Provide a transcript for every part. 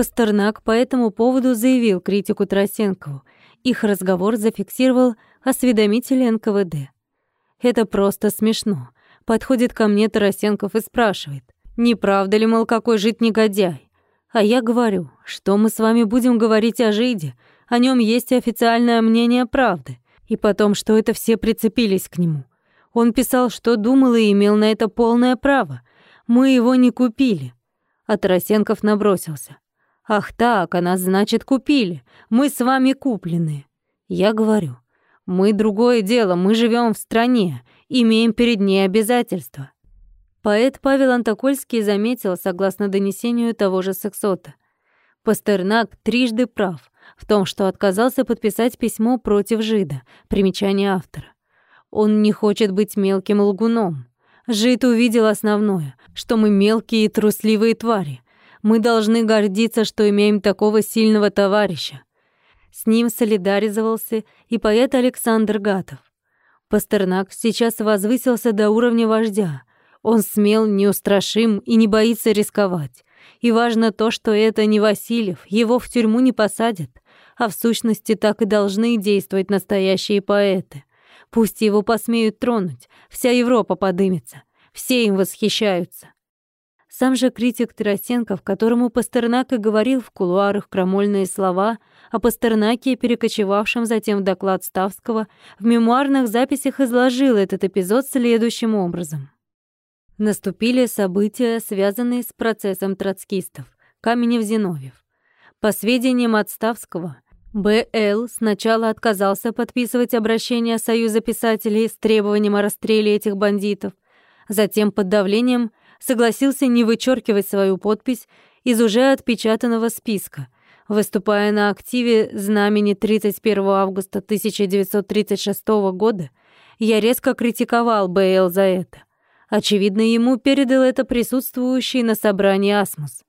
Пастернак по этому поводу заявил критику Тарасенкову. Их разговор зафиксировал осведомитель НКВД. «Это просто смешно». Подходит ко мне Тарасенков и спрашивает, не правда ли, мол, какой жить негодяй? А я говорю, что мы с вами будем говорить о Жиде, о нем есть официальное мнение правды, и потом, что это все прицепились к нему. Он писал, что думал и имел на это полное право. Мы его не купили. А Тарасенков набросился. «Ах так, а нас, значит, купили. Мы с вами куплены». Я говорю, «Мы другое дело, мы живем в стране, имеем перед ней обязательства». Поэт Павел Антокольский заметил, согласно донесению того же Сексота, Пастернак трижды прав в том, что отказался подписать письмо против жида, примечание автора. Он не хочет быть мелким лгуном. Жид увидел основное, что мы мелкие и трусливые твари. Мы должны гордиться, что имеем такого сильного товарища. С ним солидаризовался и поэт Александр Гатов. Пастернак сейчас возвысился до уровня вождя. Он смел, неустрашим и не боится рисковать. И важно то, что это не Васильев, его в тюрьму не посадят, а в сущности так и должны действовать настоящие поэты. Пусть его посмеют тронуть, вся Европа подымется, все им восхищаются. Сам же критик Тарасенков, которому Пастернак и говорил в кулуарах крамольные слова о Пастернаке, перекочевавшем затем в доклад Ставского, в мемуарных записях изложил этот эпизод следующим образом. Наступили события, связанные с процессом троцкистов. Каменев-Зиновьев. По сведениям от Ставского, Б.Л. сначала отказался подписывать обращение Союза писателей с требованием о расстреле этих бандитов, затем под давлением согласился не вычеркивать свою подпись из уже отпечатанного списка, выступая на активе знамени 31 августа 1936 года, я резко критиковал Б.Л. за это. Очевидно, ему передал это присутствующий на собрании Асмус.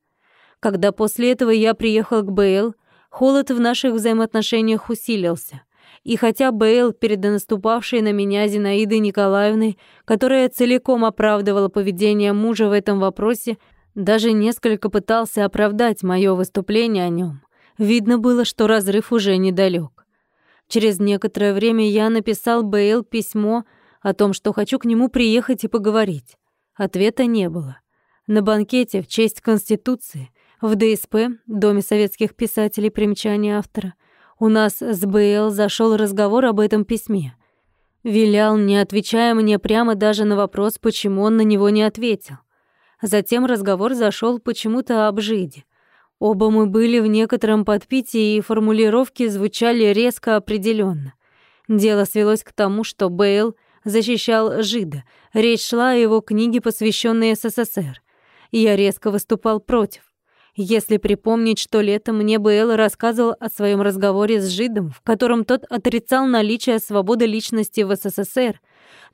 Когда после этого я приехал к Б.Л., Холод в наших взаимоотношениях усилился. И хотя Бейл перед наступавшей на меня Зинаидой Николаевной, которая целиком оправдывала поведение мужа в этом вопросе, даже несколько пытался оправдать мое выступление о нем, видно было, что разрыв уже недалек. Через некоторое время я написал Бейл письмо о том, что хочу к нему приехать и поговорить. Ответа не было. На банкете в честь Конституции в ДСП, Доме советских писателей, примечание автора, у нас с БЛ зашел разговор об этом письме. Вилял, не отвечая мне прямо даже на вопрос, почему он на него не ответил. Затем разговор зашел почему-то об Жиде. Оба мы были в некотором подпитии, и формулировки звучали резко определенно. Дело свелось к тому, что Бейл защищал Жида. Речь шла о его книге, посвященной СССР. Я резко выступал против. Если припомнить, что летом мне Бэл рассказывал о своем разговоре с Жидом, в котором тот отрицал наличие свободы личности в СССР,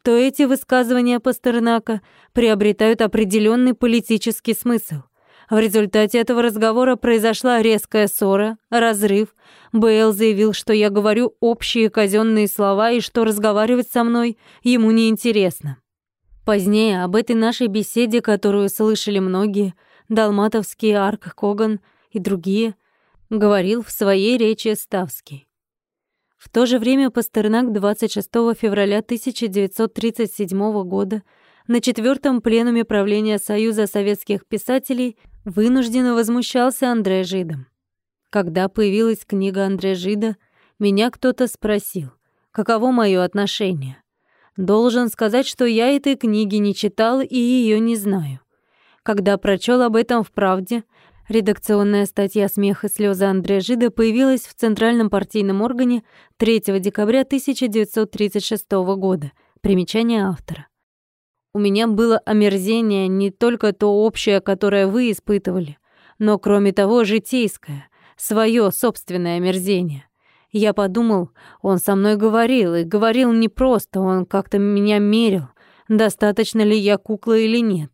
то эти высказывания Пастернака приобретают определенный политический смысл. В результате этого разговора произошла резкая ссора, разрыв. Бэл заявил, что я говорю общие казенные слова и что разговаривать со мной ему неинтересно. Позднее об этой нашей беседе, которую слышали многие, Далматовский, Арк, Коган и другие, говорил в своей речи Ставский. В то же время Пастернак 26 февраля 1937 года на четвертом пленуме правления Союза советских писателей вынужденно возмущался Андре Жидом. Когда появилась книга Андре Жида, меня кто-то спросил, каково мое отношение. Должен сказать, что я этой книги не читал и ее не знаю. Когда прочел об этом в «Правде», редакционная статья «Смех и слезы Андрея Жида» появилась в Центральном партийном органе 3 декабря 1936 года. Примечание автора. У меня было омерзение не только то общее, которое вы испытывали, но, кроме того, житейское, свое собственное омерзение. Я подумал, он со мной говорил, и говорил не просто, он как-то меня мерил, достаточно ли я кукла или нет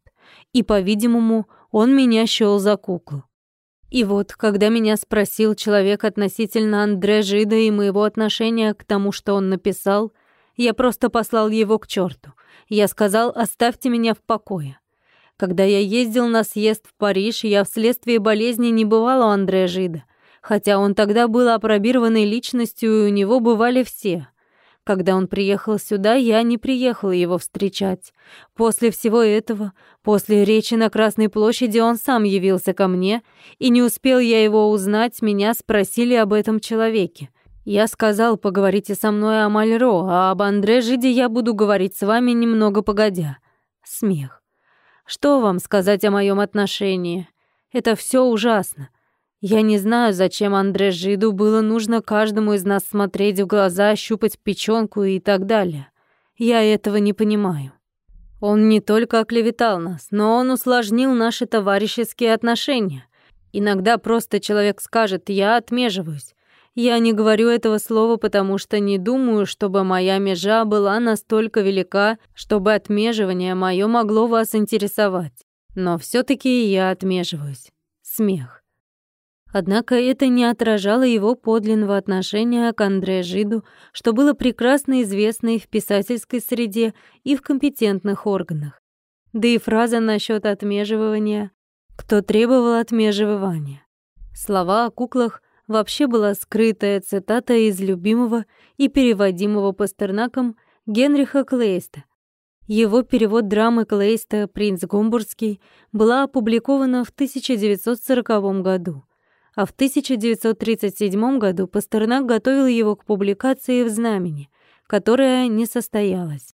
и, по-видимому, он меня счёл за куклу. И вот, когда меня спросил человек относительно Андре Жида и моего отношения к тому, что он написал, я просто послал его к черту. Я сказал, оставьте меня в покое. Когда я ездил на съезд в Париж, я вследствие болезни не бывал у Андрея Жида, хотя он тогда был опробированной личностью, и у него бывали все. Когда он приехал сюда, я не приехал его встречать. После всего этого, после речи на Красной площади, он сам явился ко мне, и не успел я его узнать, меня спросили об этом человеке. Я сказал, поговорите со мной о Мальро, а об Андре Жиде я буду говорить с вами немного погодя. Смех. Что вам сказать о моем отношении? Это все ужасно. Я не знаю, зачем Андре Жиду было нужно каждому из нас смотреть в глаза, щупать печёнку и так далее. Я этого не понимаю. Он не только оклеветал нас, но он усложнил наши товарищеские отношения. Иногда просто человек скажет «я отмеживаюсь». Я не говорю этого слова, потому что не думаю, чтобы моя межа была настолько велика, чтобы отмеживание мое могло вас интересовать. Но все таки я отмеживаюсь. Смех. Однако это не отражало его подлинного отношения к Андре Жиду, что было прекрасно известно и в писательской среде, и в компетентных органах. Да и фраза насчет отмеживания «кто требовал отмежевывания». Слова о куклах вообще была скрытая цитата из любимого и переводимого Пастернаком Генриха Клейста. Его перевод драмы Клейста «Принц Гомбургский» была опубликована в 1940 году — а в 1937 году Пастернак готовил его к публикации в «Знамени», которая не состоялась.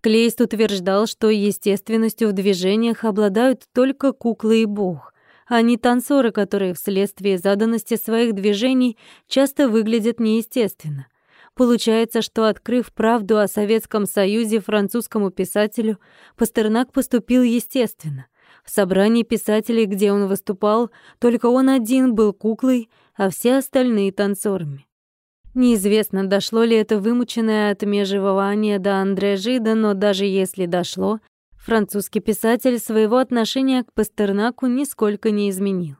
Клейст утверждал, что естественностью в движениях обладают только куклы и бог, а не танцоры, которые вследствие заданности своих движений часто выглядят неестественно. Получается, что, открыв правду о Советском Союзе французскому писателю, Пастернак поступил естественно — собрании писателей, где он выступал, только он один был куклой, а все остальные — танцорами. Неизвестно, дошло ли это вымученное отмежевание до Андре Жида, но даже если дошло, французский писатель своего отношения к Пастернаку нисколько не изменил.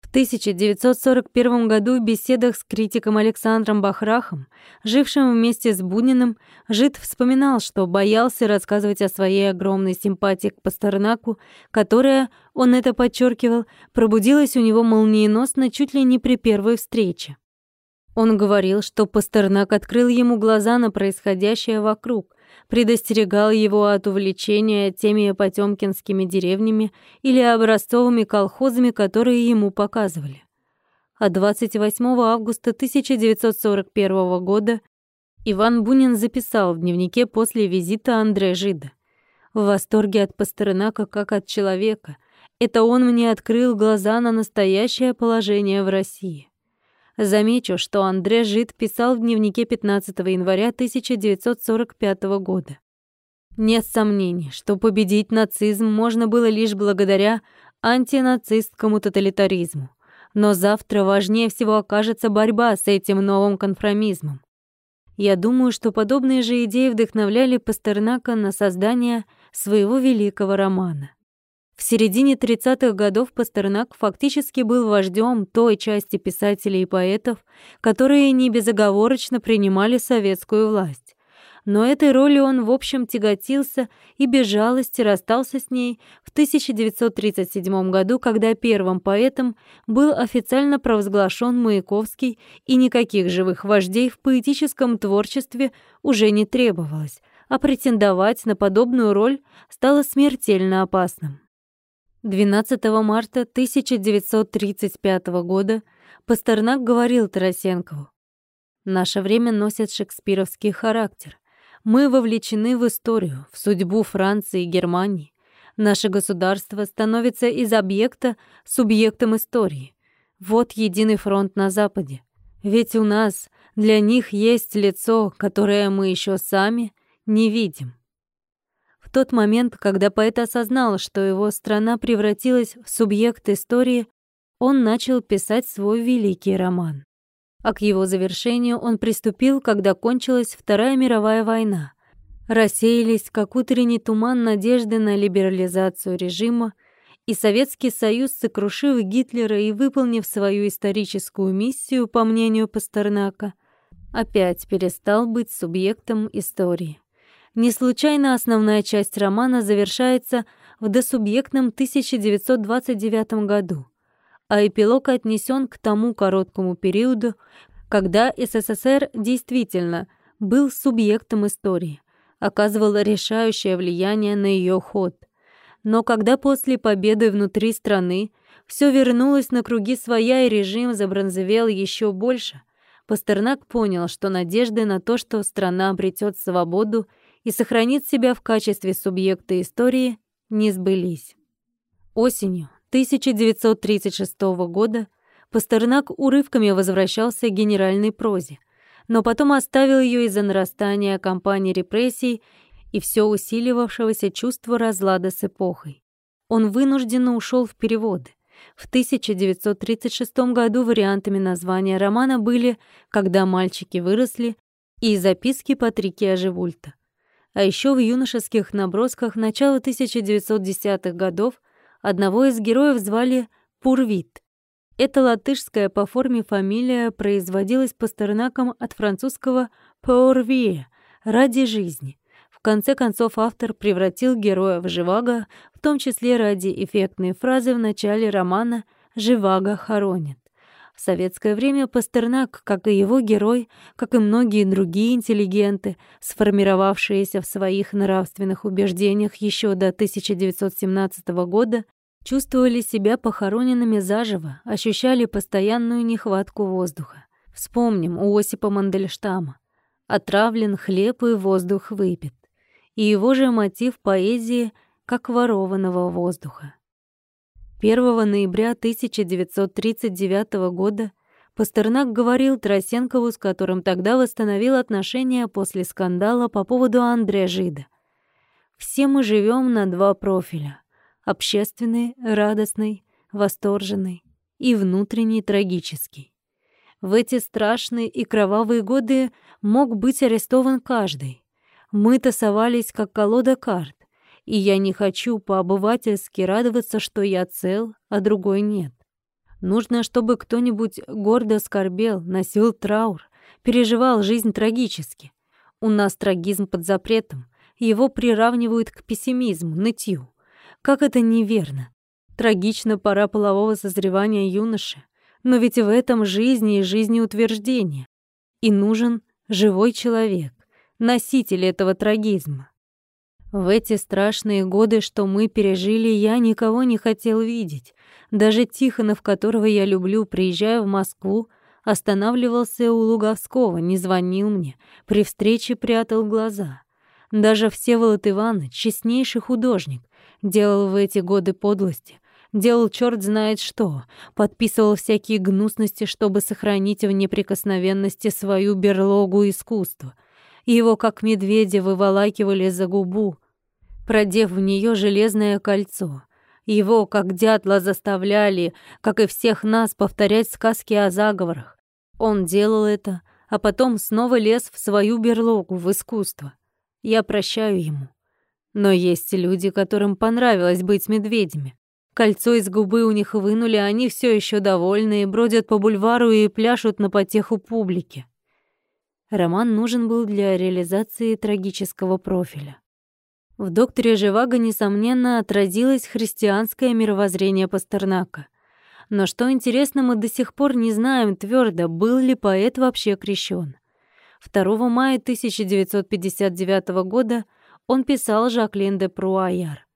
В 1941 году в беседах с критиком Александром Бахрахом, жившим вместе с Буниным, Жид вспоминал, что боялся рассказывать о своей огромной симпатии к Пастернаку, которая, он это подчеркивал, пробудилась у него молниеносно чуть ли не при первой встрече. Он говорил, что Пастернак открыл ему глаза на происходящее вокруг, предостерегал его от увлечения теми потёмкинскими деревнями или образцовыми колхозами, которые ему показывали. А 28 августа 1941 года Иван Бунин записал в дневнике после визита Андре Жида. В восторге от Пастернака как от человека. Это он мне открыл глаза на настоящее положение в России. Замечу, что Андре Жид писал в дневнике 15 января 1945 года. Нет сомнений, что победить нацизм можно было лишь благодаря антинацистскому тоталитаризму. Но завтра важнее всего окажется борьба с этим новым конформизмом. Я думаю, что подобные же идеи вдохновляли Пастернака на создание своего великого романа. В середине 30-х годов Пастернак фактически был вождем той части писателей и поэтов, которые не безоговорочно принимали советскую власть. Но этой роли он, в общем, тяготился и без жалости расстался с ней в 1937 году, когда первым поэтом был официально провозглашен Маяковский, и никаких живых вождей в поэтическом творчестве уже не требовалось, а претендовать на подобную роль стало смертельно опасным. 12 марта 1935 года Пастернак говорил Тарасенкову, «Наше время носит шекспировский характер. Мы вовлечены в историю, в судьбу Франции и Германии. Наше государство становится из объекта субъектом истории. Вот единый фронт на Западе. Ведь у нас для них есть лицо, которое мы еще сами не видим тот момент, когда поэт осознал, что его страна превратилась в субъект истории, он начал писать свой великий роман. А к его завершению он приступил, когда кончилась Вторая мировая война. Рассеялись, как утренний туман, надежды на либерализацию режима, и Советский Союз, сокрушив Гитлера и выполнив свою историческую миссию, по мнению Пастернака, опять перестал быть субъектом истории. Не случайно основная часть романа завершается в досубъектном 1929 году, а эпилог отнесен к тому короткому периоду, когда СССР действительно был субъектом истории, оказывал решающее влияние на ее ход. Но когда после победы внутри страны все вернулось на круги своя и режим забронзовел еще больше, Пастернак понял, что надежды на то, что страна обретет свободу и сохранит себя в качестве субъекта истории, не сбылись. Осенью 1936 года Пастернак урывками возвращался к генеральной прозе, но потом оставил ее из-за нарастания кампании репрессий и все усиливавшегося чувства разлада с эпохой. Он вынужденно ушел в переводы. В 1936 году вариантами названия романа были «Когда мальчики выросли» и «Записки Патрикия Живульта». А еще в юношеских набросках начала 1910-х годов одного из героев звали Пурвит. Эта латышская по форме фамилия производилась Пастернаком от французского «pour ради жизни. В конце концов автор превратил героя в живаго, в том числе ради эффектной фразы в начале романа «Живаго хоронит». В советское время Пастернак, как и его герой, как и многие другие интеллигенты, сформировавшиеся в своих нравственных убеждениях еще до 1917 года, чувствовали себя похороненными заживо, ощущали постоянную нехватку воздуха. Вспомним у Осипа Мандельштама. «Отравлен хлеб и воздух выпит». И его же мотив поэзии как ворованного воздуха. 1 ноября 1939 года Пастернак говорил Тросенкову, с которым тогда восстановил отношения после скандала по поводу Андрея Жида. «Все мы живем на два профиля — общественный, радостный, восторженный и внутренний, трагический. В эти страшные и кровавые годы мог быть арестован каждый. Мы тасовались, как колода карт и я не хочу по-обывательски радоваться, что я цел, а другой нет. Нужно, чтобы кто-нибудь гордо скорбел, носил траур, переживал жизнь трагически. У нас трагизм под запретом, его приравнивают к пессимизму, нытью. Как это неверно. Трагично пора полового созревания юноши, но ведь в этом жизни и жизнеутверждение. И нужен живой человек, носитель этого трагизма. В эти страшные годы, что мы пережили, я никого не хотел видеть. Даже Тихонов, которого я люблю, приезжая в Москву, останавливался у Луговского, не звонил мне, при встрече прятал глаза. Даже Всеволод Иванович, честнейший художник, делал в эти годы подлости, делал черт знает что, подписывал всякие гнусности, чтобы сохранить в неприкосновенности свою берлогу искусства. Его, как медведя, выволакивали за губу, продев в нее железное кольцо. Его, как дятла, заставляли, как и всех нас, повторять сказки о заговорах. Он делал это, а потом снова лез в свою берлогу, в искусство. Я прощаю ему. Но есть люди, которым понравилось быть медведями. Кольцо из губы у них вынули, они все еще довольны, бродят по бульвару и пляшут на потеху публики. Роман нужен был для реализации трагического профиля. В докторе Живаго, несомненно, отразилось христианское мировоззрение Пастернака. Но что интересно, мы до сих пор не знаем твердо, был ли поэт вообще крещен. 2 мая 1959 года он писал Жаклин де Пруаяр.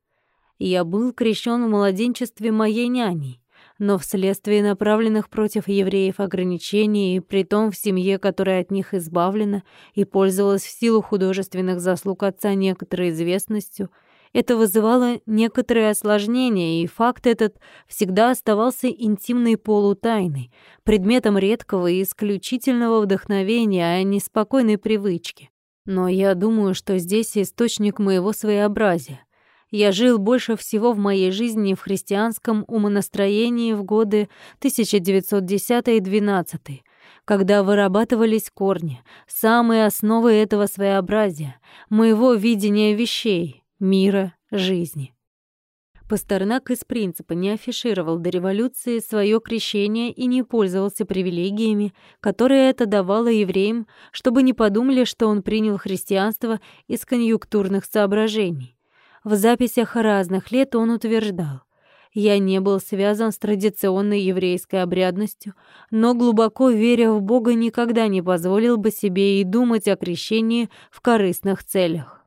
«Я был крещен в младенчестве моей няней но вследствие направленных против евреев ограничений, и притом в семье, которая от них избавлена и пользовалась в силу художественных заслуг отца некоторой известностью, это вызывало некоторые осложнения, и факт этот всегда оставался интимной полутайной, предметом редкого и исключительного вдохновения, а не спокойной привычки. Но я думаю, что здесь источник моего своеобразия. Я жил больше всего в моей жизни в христианском умонастроении в годы 1910 и 12 когда вырабатывались корни, самые основы этого своеобразия, моего видения вещей, мира, жизни. Пастернак из принципа не афишировал до революции свое крещение и не пользовался привилегиями, которые это давало евреям, чтобы не подумали, что он принял христианство из конъюнктурных соображений. В записях разных лет он утверждал, я не был связан с традиционной еврейской обрядностью, но глубоко веря в Бога, никогда не позволил бы себе и думать о крещении в корыстных целях.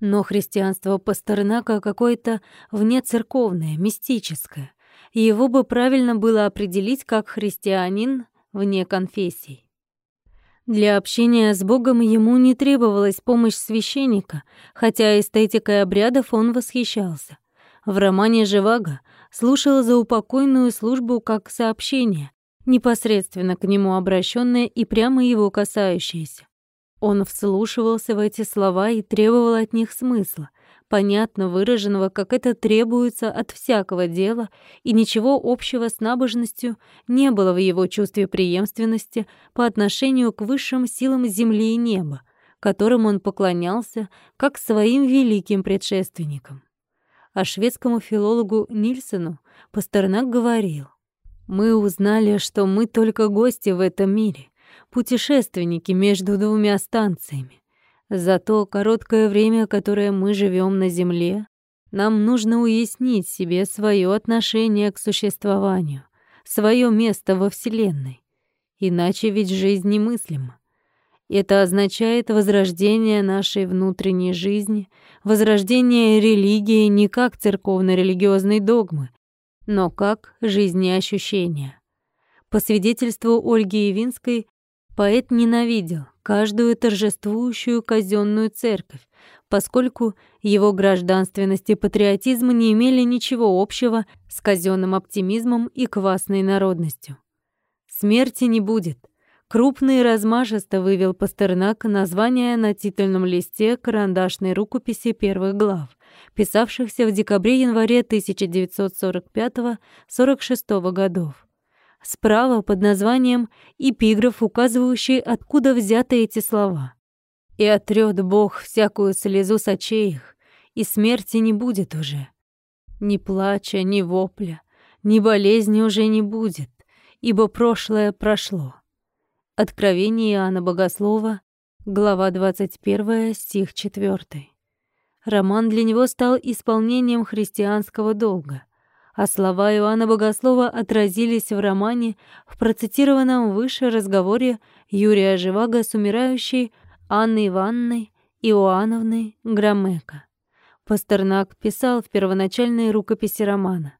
Но христианство Пастернака какое-то внецерковное, мистическое. Его бы правильно было определить как христианин вне конфессий. Для общения с Богом ему не требовалась помощь священника, хотя эстетикой обрядов он восхищался. В романе «Живаго» слушал за упокойную службу как сообщение, непосредственно к нему обращенное и прямо его касающееся. Он вслушивался в эти слова и требовал от них смысла, понятно выраженного, как это требуется от всякого дела, и ничего общего с набожностью не было в его чувстве преемственности по отношению к высшим силам земли и неба, которым он поклонялся как своим великим предшественникам а шведскому филологу Нильсону Пастернак говорил, «Мы узнали, что мы только гости в этом мире, путешественники между двумя станциями. За то короткое время, которое мы живем на Земле, нам нужно уяснить себе свое отношение к существованию, свое место во Вселенной. Иначе ведь жизнь немыслима. Это означает возрождение нашей внутренней жизни, возрождение религии не как церковно-религиозной догмы, но как жизнеощущения. По свидетельству Ольги Явинской, поэт ненавидел каждую торжествующую казенную церковь, поскольку его гражданственность и патриотизм не имели ничего общего с казенным оптимизмом и квасной народностью. Смерти не будет — Крупный и размашисто вывел Пастернак название на титульном листе карандашной рукописи первых глав, писавшихся в декабре-январе 1945-46 годов. Справа под названием эпиграф, указывающий, откуда взяты эти слова. «И отрёт Бог всякую слезу с очей их, и смерти не будет уже. Ни плача, ни вопля, ни болезни уже не будет, ибо прошлое прошло». Откровение Иоанна Богослова, глава 21, стих 4. Роман для него стал исполнением христианского долга, а слова Иоанна Богослова отразились в романе в процитированном выше разговоре Юрия Живаго с умирающей Анной Ивановной Иоанновной Громеко. Пастернак писал в первоначальной рукописи романа.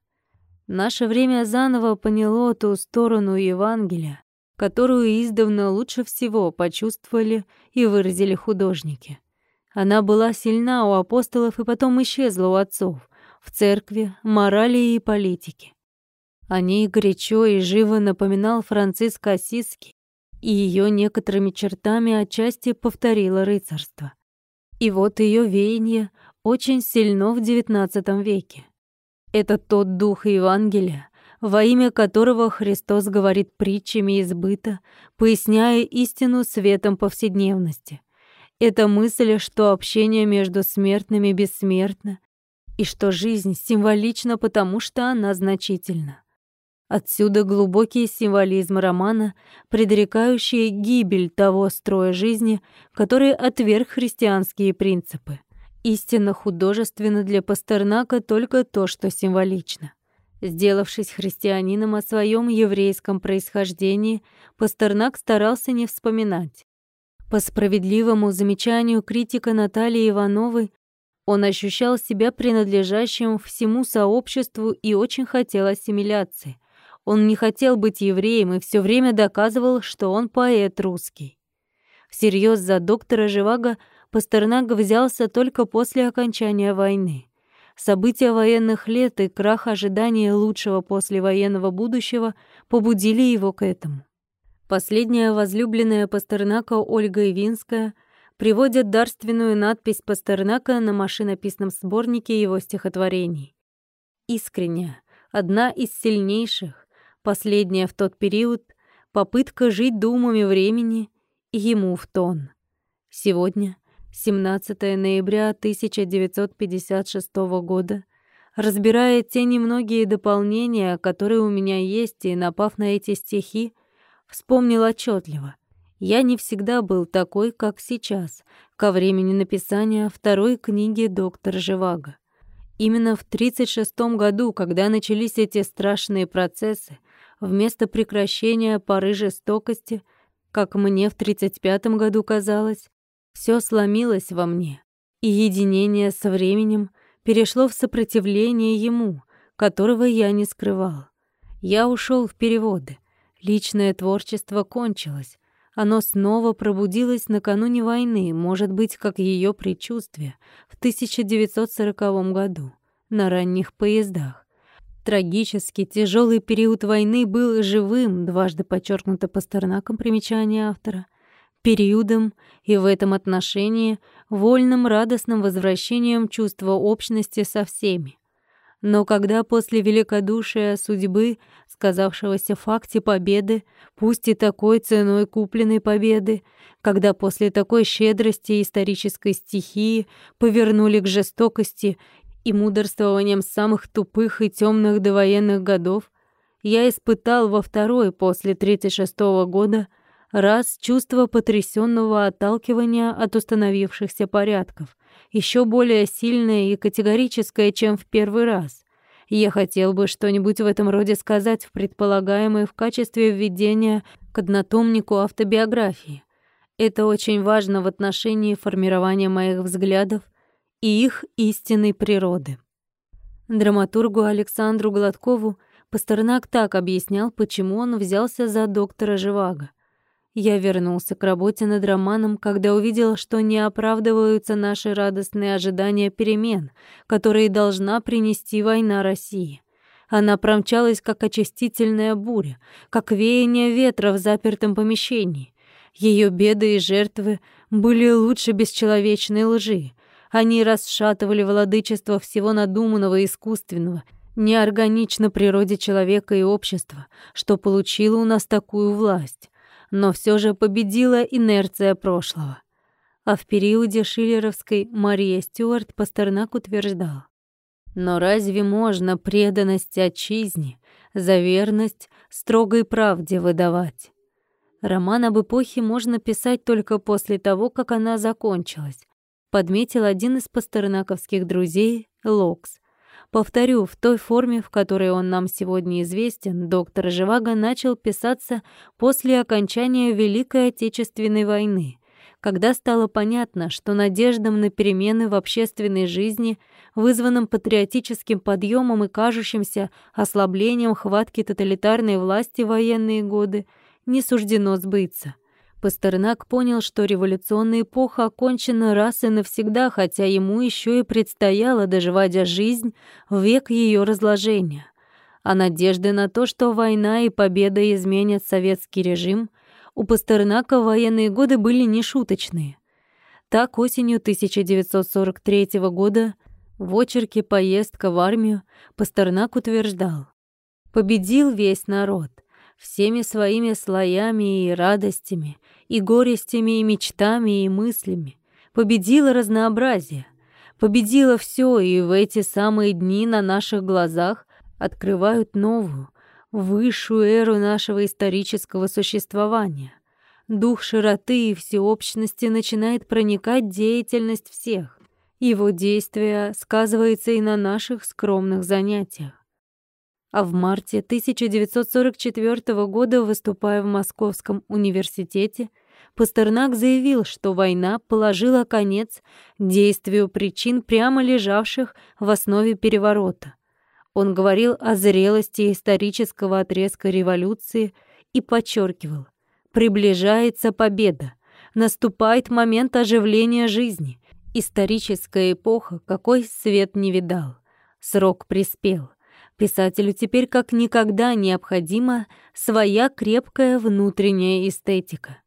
«Наше время заново поняло ту сторону Евангелия, которую издавна лучше всего почувствовали и выразили художники. Она была сильна у апостолов и потом исчезла у отцов, в церкви, морали и политике. О ней горячо и живо напоминал Франциск Осиский, и ее некоторыми чертами отчасти повторило рыцарство. И вот ее веяние очень сильно в XIX веке. Это тот дух Евангелия, во имя которого Христос говорит притчами из быта, поясняя истину светом повседневности. Это мысль, что общение между смертными бессмертно, и что жизнь символична, потому что она значительна. Отсюда глубокий символизм романа, предрекающий гибель того строя жизни, который отверг христианские принципы. Истинно художественно для Пастернака только то, что символично. Сделавшись христианином о своем еврейском происхождении, Пастернак старался не вспоминать. По справедливому замечанию критика Натальи Ивановой, он ощущал себя принадлежащим всему сообществу и очень хотел ассимиляции. Он не хотел быть евреем и все время доказывал, что он поэт русский. Всерьез за доктора Живаго Пастернак взялся только после окончания войны. События военных лет и крах ожидания лучшего послевоенного будущего побудили его к этому. Последняя возлюбленная Пастернака Ольга Ивинская приводит дарственную надпись Пастернака на машинописном сборнике его стихотворений. Искренняя, одна из сильнейших, последняя в тот период, попытка жить думами времени и ему в тон. Сегодня 17 ноября 1956 года, разбирая те немногие дополнения, которые у меня есть, и напав на эти стихи, вспомнил отчетливо. Я не всегда был такой, как сейчас, ко времени написания второй книги «Доктор Живаго». Именно в 1936 году, когда начались эти страшные процессы, вместо прекращения поры жестокости, как мне в 1935 году казалось, все сломилось во мне, и единение со временем перешло в сопротивление ему, которого я не скрывал. Я ушел в переводы. Личное творчество кончилось. Оно снова пробудилось накануне войны, может быть, как ее предчувствие, в 1940 году, на ранних поездах. Трагический, тяжелый период войны был живым, дважды подчеркнуто Пастернаком примечание автора, периодом и в этом отношении вольным радостным возвращением чувства общности со всеми. Но когда после великодушия судьбы, сказавшегося факте победы, пусть и такой ценой купленной победы, когда после такой щедрости исторической стихии повернули к жестокости и мудрствованиям самых тупых и темных довоенных годов, я испытал во второй после 36 -го года раз чувство потрясенного отталкивания от установившихся порядков, еще более сильное и категорическое, чем в первый раз. Я хотел бы что-нибудь в этом роде сказать в предполагаемой в качестве введения к однотомнику автобиографии. Это очень важно в отношении формирования моих взглядов и их истинной природы. Драматургу Александру Гладкову Пастернак так объяснял, почему он взялся за доктора Живаго. Я вернулся к работе над романом, когда увидел, что не оправдываются наши радостные ожидания перемен, которые должна принести война России. Она промчалась, как очистительная буря, как веяние ветра в запертом помещении. Ее беды и жертвы были лучше бесчеловечной лжи. Они расшатывали владычество всего надуманного и искусственного, неорганично природе человека и общества, что получило у нас такую власть но все же победила инерция прошлого. А в периоде шиллеровской Мария Стюарт Пастернак утверждал, «Но разве можно преданность отчизне, за верность строгой правде выдавать?» Роман об эпохе можно писать только после того, как она закончилась, подметил один из пастернаковских друзей Локс. Повторю, в той форме, в которой он нам сегодня известен, доктор Живаго начал писаться после окончания Великой Отечественной войны, когда стало понятно, что надеждам на перемены в общественной жизни, вызванным патриотическим подъемом и кажущимся ослаблением хватки тоталитарной власти в военные годы, не суждено сбыться. Пастернак понял, что революционная эпоха окончена раз и навсегда, хотя ему еще и предстояло доживать жизнь в век ее разложения. А надежды на то, что война и победа изменят советский режим, у Пастернака военные годы были нешуточные. Так осенью 1943 года в очерке «Поездка в армию» Пастернак утверждал «Победил весь народ, всеми своими слоями и радостями, и горестями, и мечтами, и мыслями. Победила разнообразие. Победила все, и в эти самые дни на наших глазах открывают новую, высшую эру нашего исторического существования. Дух широты и всеобщности начинает проникать деятельность всех. Его действие сказывается и на наших скромных занятиях. А в марте 1944 года, выступая в Московском университете, Пастернак заявил, что война положила конец действию причин, прямо лежавших в основе переворота. Он говорил о зрелости исторического отрезка революции и подчеркивал, приближается победа, наступает момент оживления жизни, историческая эпоха, какой свет не видал. Срок приспел. Писателю теперь как никогда необходима своя крепкая внутренняя эстетика.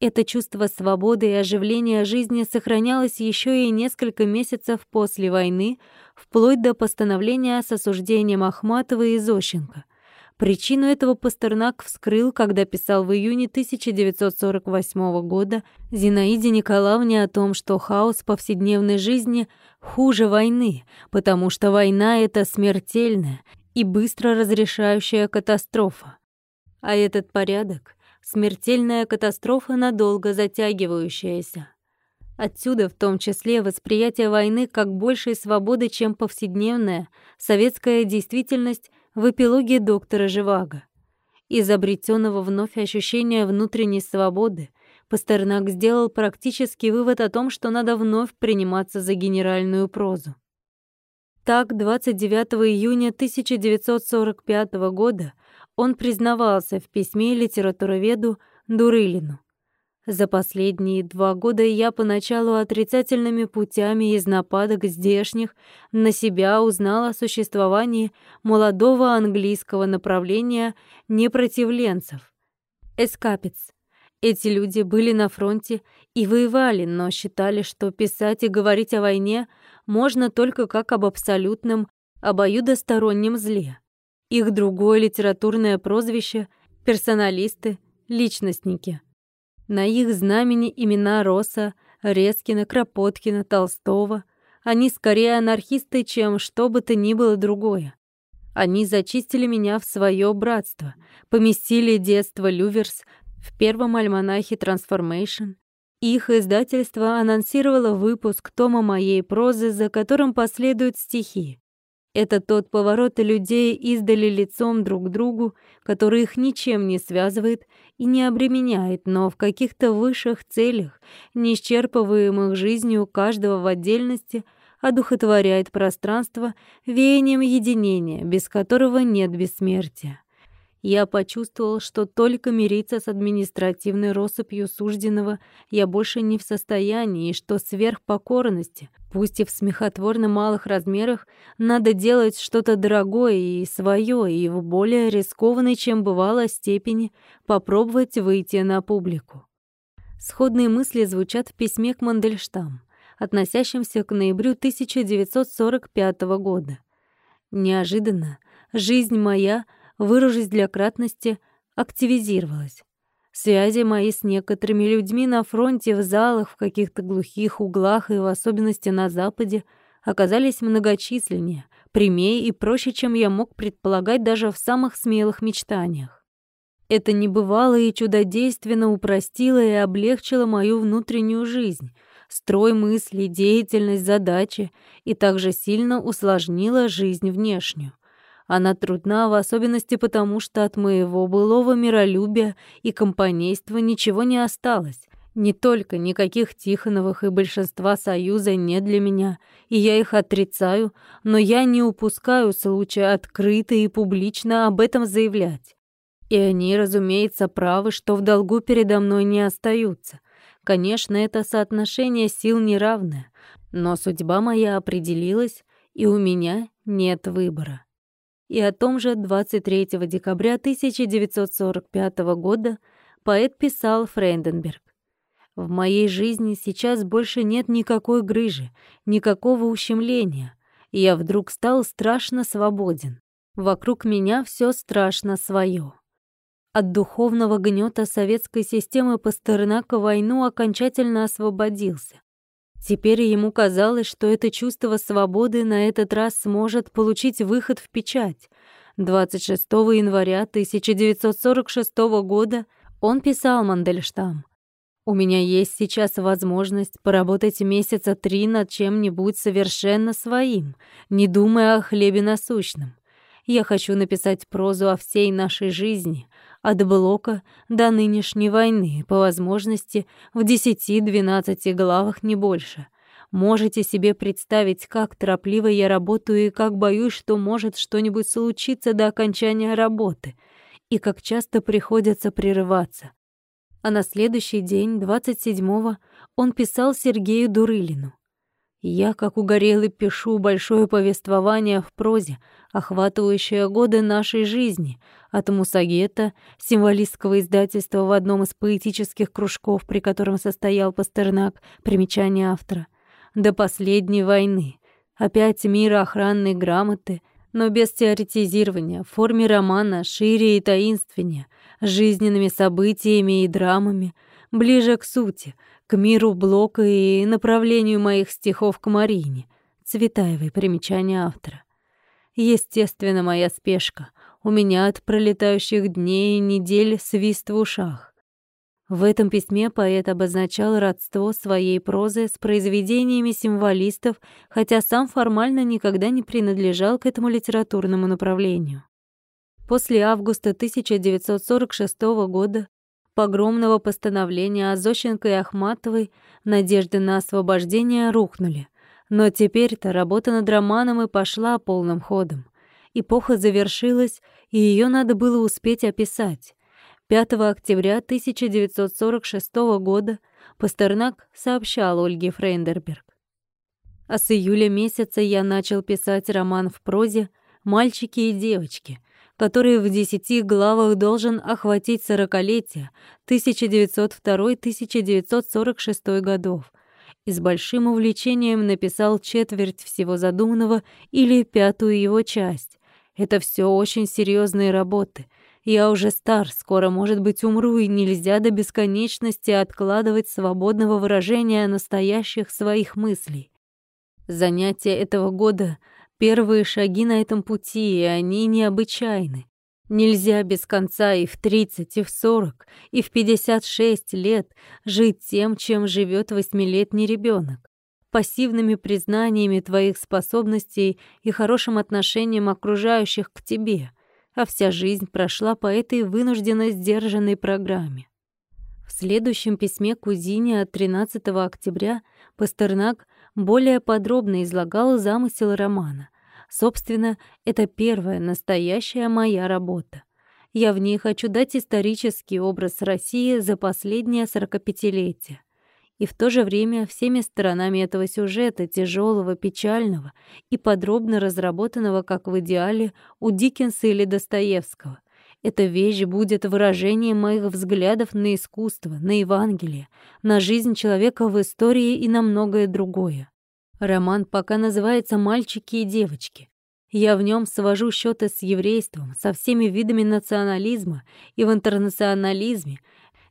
Это чувство свободы и оживления жизни сохранялось еще и несколько месяцев после войны, вплоть до постановления с осуждением Ахматова и Зощенко — Причину этого Пастернак вскрыл, когда писал в июне 1948 года Зинаиде Николаевне о том, что хаос повседневной жизни хуже войны, потому что война — это смертельная и быстро разрешающая катастрофа. А этот порядок, Смертельная катастрофа, надолго затягивающаяся. Отсюда в том числе восприятие войны как большей свободы, чем повседневная советская действительность в эпилоге доктора Живаго. Из обретенного вновь ощущения внутренней свободы Пастернак сделал практический вывод о том, что надо вновь приниматься за генеральную прозу. Так, 29 июня 1945 года он признавался в письме литературоведу Дурылину. За последние два года я поначалу отрицательными путями из нападок здешних на себя узнала о существовании молодого английского направления непротивленцев — эскапец. Эти люди были на фронте и воевали, но считали, что писать и говорить о войне можно только как об абсолютном, обоюдостороннем зле. Их другое литературное прозвище — персоналисты, личностники — на их знамени имена Роса, Резкина, Кропоткина, Толстого. Они скорее анархисты, чем что бы то ни было другое. Они зачистили меня в свое братство, поместили детство Люверс в первом альманахе «Трансформейшн». Их издательство анонсировало выпуск тома моей прозы, за которым последуют стихи. Это тот поворот людей издали лицом друг к другу, который их ничем не связывает и не обременяет, но в каких-то высших целях, неисчерпываемых жизнью каждого в отдельности, одухотворяет пространство веянием единения, без которого нет бессмертия. Я почувствовал, что только мириться с административной россыпью сужденного я больше не в состоянии, и что сверх покорности, пусть и в смехотворно малых размерах, надо делать что-то дорогое и свое, и в более рискованной, чем бывало, степени попробовать выйти на публику. Сходные мысли звучат в письме к Мандельштам, относящемся к ноябрю 1945 года. Неожиданно жизнь моя — выражусь для кратности, активизировалась. Связи мои с некоторыми людьми на фронте, в залах, в каких-то глухих углах и в особенности на Западе оказались многочисленнее, прямее и проще, чем я мог предполагать даже в самых смелых мечтаниях. Это небывало и чудодейственно упростило и облегчило мою внутреннюю жизнь, строй мыслей, деятельность, задачи и также сильно усложнило жизнь внешнюю. Она трудна в особенности потому, что от моего былого миролюбия и компанейства ничего не осталось. Не только никаких Тихоновых и большинства Союза нет для меня, и я их отрицаю, но я не упускаю случая открыто и публично об этом заявлять. И они, разумеется, правы, что в долгу передо мной не остаются. Конечно, это соотношение сил неравное, но судьба моя определилась, и у меня нет выбора и о том же 23 декабря 1945 года поэт писал Фрейденберг. «В моей жизни сейчас больше нет никакой грыжи, никакого ущемления, и я вдруг стал страшно свободен. Вокруг меня все страшно свое. От духовного гнета советской системы Пастернака войну окончательно освободился. Теперь ему казалось, что это чувство свободы на этот раз сможет получить выход в печать. 26 января 1946 года он писал Мандельштам. «У меня есть сейчас возможность поработать месяца три над чем-нибудь совершенно своим, не думая о хлебе насущном. Я хочу написать прозу о всей нашей жизни, от Блока до нынешней войны, по возможности в 10-12 главах не больше. Можете себе представить, как торопливо я работаю и как боюсь, что может что-нибудь случиться до окончания работы, и как часто приходится прерываться. А на следующий день, 27-го, он писал Сергею Дурылину. Я, как угорелый, пишу большое повествование в прозе, охватывающее годы нашей жизни, от Мусагета, символистского издательства в одном из поэтических кружков, при котором состоял Пастернак, примечание автора, до последней войны. Опять мира охранной грамоты, но без теоретизирования, в форме романа, шире и таинственнее, жизненными событиями и драмами, ближе к сути — к миру Блока и направлению моих стихов к Марине. Цветаевой примечание автора. Естественно, моя спешка. У меня от пролетающих дней и недель свист в ушах. В этом письме поэт обозначал родство своей прозы с произведениями символистов, хотя сам формально никогда не принадлежал к этому литературному направлению. После августа 1946 года погромного постановления Азощенко и Ахматовой надежды на освобождение рухнули. Но теперь-то работа над романом и пошла полным ходом. Эпоха завершилась, и ее надо было успеть описать. 5 октября 1946 года Пастернак сообщал Ольге Фрейндерберг. А с июля месяца я начал писать роман в прозе «Мальчики и девочки», который в десяти главах должен охватить сорокалетие 1902-1946 годов, и с большим увлечением написал четверть всего задуманного или пятую его часть. Это все очень серьезные работы — я уже стар, скоро, может быть, умру, и нельзя до бесконечности откладывать свободного выражения настоящих своих мыслей. Занятия этого года — первые шаги на этом пути, и они необычайны. Нельзя без конца и в 30, и в 40, и в 56 лет жить тем, чем живет восьмилетний ребенок. Пассивными признаниями твоих способностей и хорошим отношением окружающих к тебе — а вся жизнь прошла по этой вынужденно сдержанной программе. В следующем письме кузине от 13 октября Пастернак более подробно излагал замысел романа. Собственно, это первая настоящая моя работа. Я в ней хочу дать исторический образ России за последнее сорокапятилетие и в то же время всеми сторонами этого сюжета, тяжелого, печального и подробно разработанного, как в идеале, у Диккенса или Достоевского. Эта вещь будет выражением моих взглядов на искусство, на Евангелие, на жизнь человека в истории и на многое другое. Роман пока называется «Мальчики и девочки». Я в нем свожу счеты с еврейством, со всеми видами национализма и в интернационализме,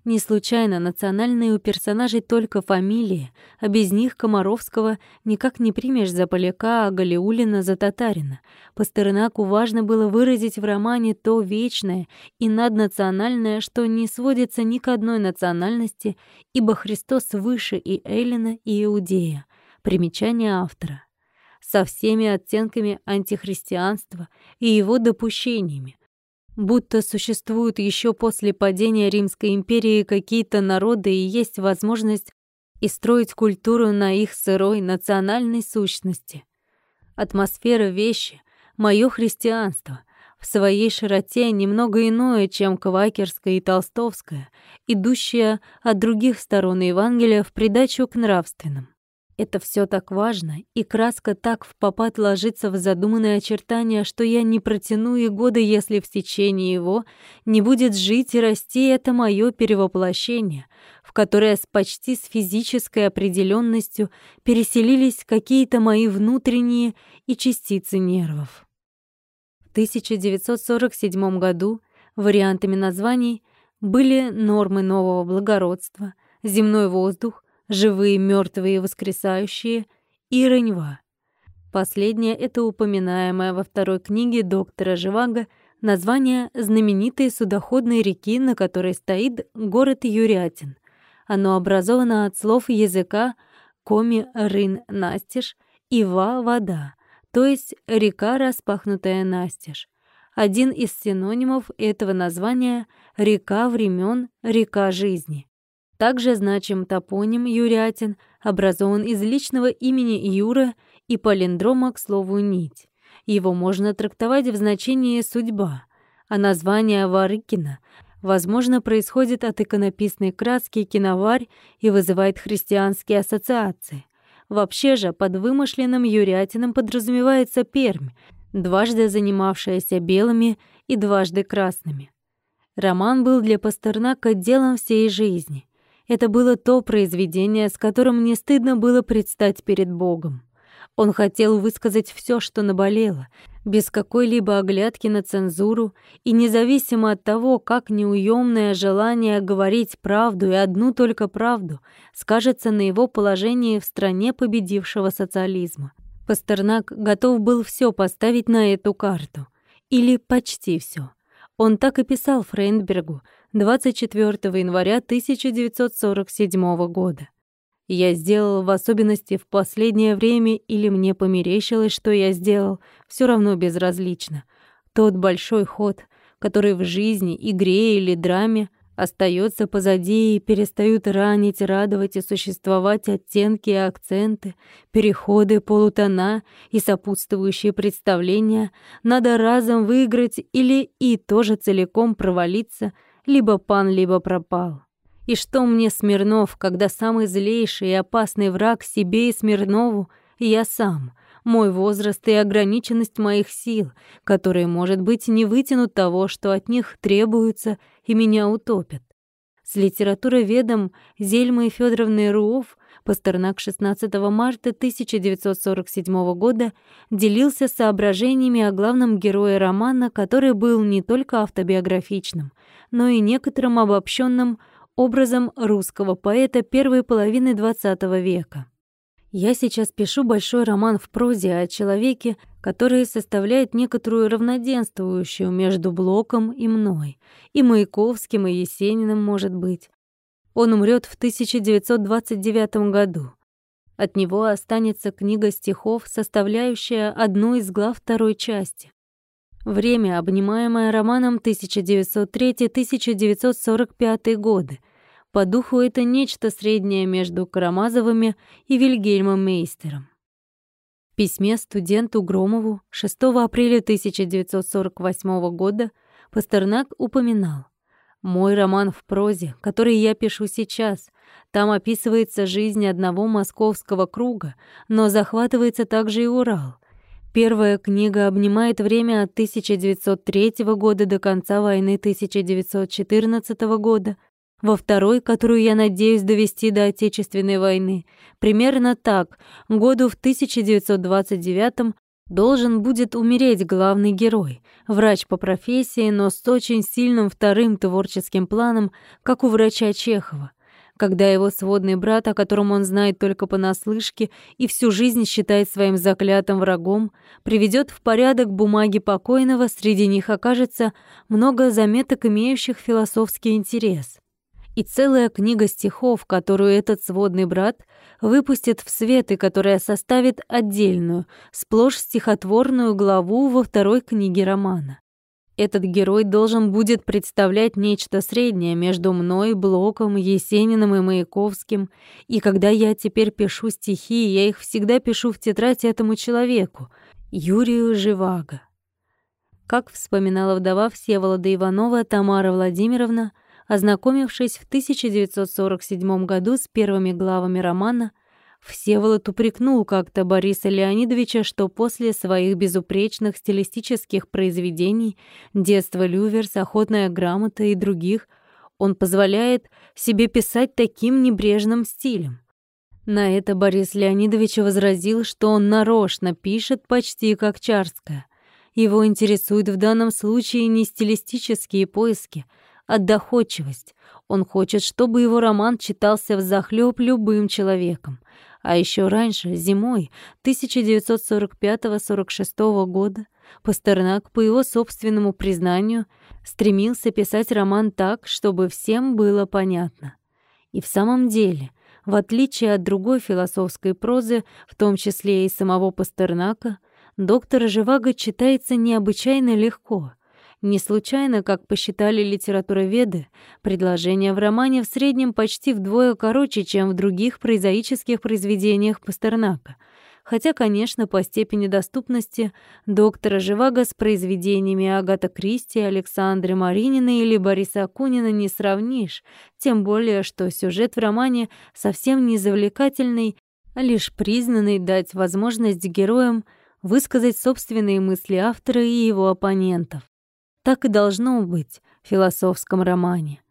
не случайно национальные у персонажей только фамилии, а без них Комаровского никак не примешь за поляка, а Галиулина за татарина. Пастернаку важно было выразить в романе то вечное и наднациональное, что не сводится ни к одной национальности, ибо Христос выше и Эллина, и Иудея. Примечание автора. Со всеми оттенками антихристианства и его допущениями, будто существуют еще после падения Римской империи какие-то народы и есть возможность и строить культуру на их сырой национальной сущности. Атмосфера вещи — моё христианство, в своей широте немного иное, чем квакерское и толстовское, идущее от других сторон Евангелия в придачу к нравственным. Это все так важно, и краска так в попад ложится в задуманные очертания, что я не протяну и года, если в течение его не будет жить и расти это мое перевоплощение, в которое с почти с физической определенностью переселились какие-то мои внутренние и частицы нервов. В 1947 году вариантами названий были нормы нового благородства, земной воздух, живые, мертвые, воскресающие и Рыньва. Последнее — это упоминаемое во второй книге доктора Живаго название знаменитой судоходной реки, на которой стоит город Юрятин. Оно образовано от слов языка коми рын настежь и ва вода, то есть река, распахнутая настежь. Один из синонимов этого названия — река времен, река жизни. Также значим топоним Юрятин образован из личного имени Юра и палиндрома к слову «нить». Его можно трактовать в значении «судьба», а название Варыкина, возможно, происходит от иконописной краски «киноварь» и вызывает христианские ассоциации. Вообще же под вымышленным Юрятином подразумевается Пермь, дважды занимавшаяся белыми и дважды красными. Роман был для Пастернака делом всей жизни. Это было то произведение, с которым мне стыдно было предстать перед Богом. Он хотел высказать все, что наболело, без какой-либо оглядки на цензуру и независимо от того, как неуемное желание говорить правду и одну только правду скажется на его положении в стране победившего социализма. Пастернак готов был все поставить на эту карту. Или почти все. Он так и писал Фрейнбергу 24 января 1947 года. Я сделал в особенности в последнее время или мне померещилось, что я сделал, все равно безразлично. Тот большой ход, который в жизни, игре или драме остается позади и перестают ранить, радовать и существовать оттенки и акценты, переходы, полутона и сопутствующие представления, надо разом выиграть или и тоже целиком провалиться, либо пан, либо пропал. И что мне Смирнов, когда самый злейший и опасный враг себе и Смирнову — я сам, мой возраст и ограниченность моих сил, которые, может быть, не вытянут того, что от них требуется, и меня утопят. С литературоведом Зельмой Федоровной Руов Пастернак 16 марта 1947 года делился соображениями о главном герое романа, который был не только автобиографичным, но и некоторым обобщенным образом русского поэта первой половины XX века. Я сейчас пишу большой роман в прозе о человеке, который составляет некоторую равноденствующую между Блоком и мной, и Маяковским, и Есениным, может быть. Он умрет в 1929 году. От него останется книга стихов, составляющая одну из глав второй части. Время, обнимаемое романом 1903-1945 годы, по духу это нечто среднее между Карамазовыми и Вильгельмом Мейстером. В письме студенту Громову 6 апреля 1948 года Пастернак упоминал «Мой роман в прозе, который я пишу сейчас, там описывается жизнь одного московского круга, но захватывается также и Урал». Первая книга обнимает время от 1903 года до конца войны 1914 года, во второй, которую я надеюсь довести до Отечественной войны, примерно так, году в 1929 должен будет умереть главный герой, врач по профессии, но с очень сильным вторым творческим планом, как у врача Чехова. Когда его сводный брат, о котором он знает только понаслышке и всю жизнь считает своим заклятым врагом, приведет в порядок бумаги покойного, среди них окажется много заметок, имеющих философский интерес и целая книга стихов, которую этот сводный брат выпустит в свет и которая составит отдельную, сплошь стихотворную главу во второй книге романа. Этот герой должен будет представлять нечто среднее между мной, Блоком, Есениным и Маяковским, и когда я теперь пишу стихи, я их всегда пишу в тетрадь этому человеку, Юрию Живаго. Как вспоминала вдова Всеволода Иванова Тамара Владимировна, Ознакомившись в 1947 году с первыми главами романа, Всеволод упрекнул как-то Бориса Леонидовича, что после своих безупречных стилистических произведений «Детство Люверс», «Охотная грамота» и других он позволяет себе писать таким небрежным стилем. На это Борис Леонидович возразил, что он нарочно пишет почти как Чарская. Его интересуют в данном случае не стилистические поиски — а доходчивость. Он хочет, чтобы его роман читался взахлёб любым человеком. А еще раньше, зимой 1945-46 года, Пастернак, по его собственному признанию, стремился писать роман так, чтобы всем было понятно. И в самом деле, в отличие от другой философской прозы, в том числе и самого Пастернака, доктор Живаго читается необычайно легко — не случайно, как посчитали литературоведы, предложение в романе в среднем почти вдвое короче, чем в других прозаических произведениях Пастернака. Хотя, конечно, по степени доступности доктора Живаго с произведениями Агата Кристи, Александры Маринина или Бориса Акунина не сравнишь, тем более, что сюжет в романе совсем не завлекательный, а лишь признанный дать возможность героям высказать собственные мысли автора и его оппонентов. Так и должно быть в философском романе.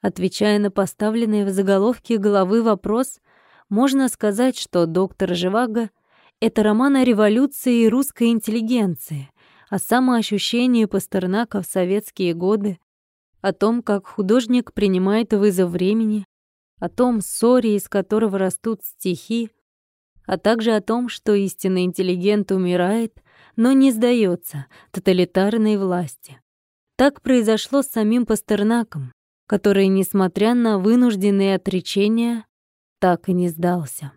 Отвечая на поставленный в заголовке головы вопрос, можно сказать, что «Доктор Живаго» — это роман о революции русской интеллигенции, о самоощущении Пастернака в советские годы, о том, как художник принимает вызов времени, о том ссоре, из которого растут стихи, а также о том, что истинный интеллигент умирает, но не сдается тоталитарной власти. Так произошло с самим Пастернаком, который, несмотря на вынужденные отречения, так и не сдался.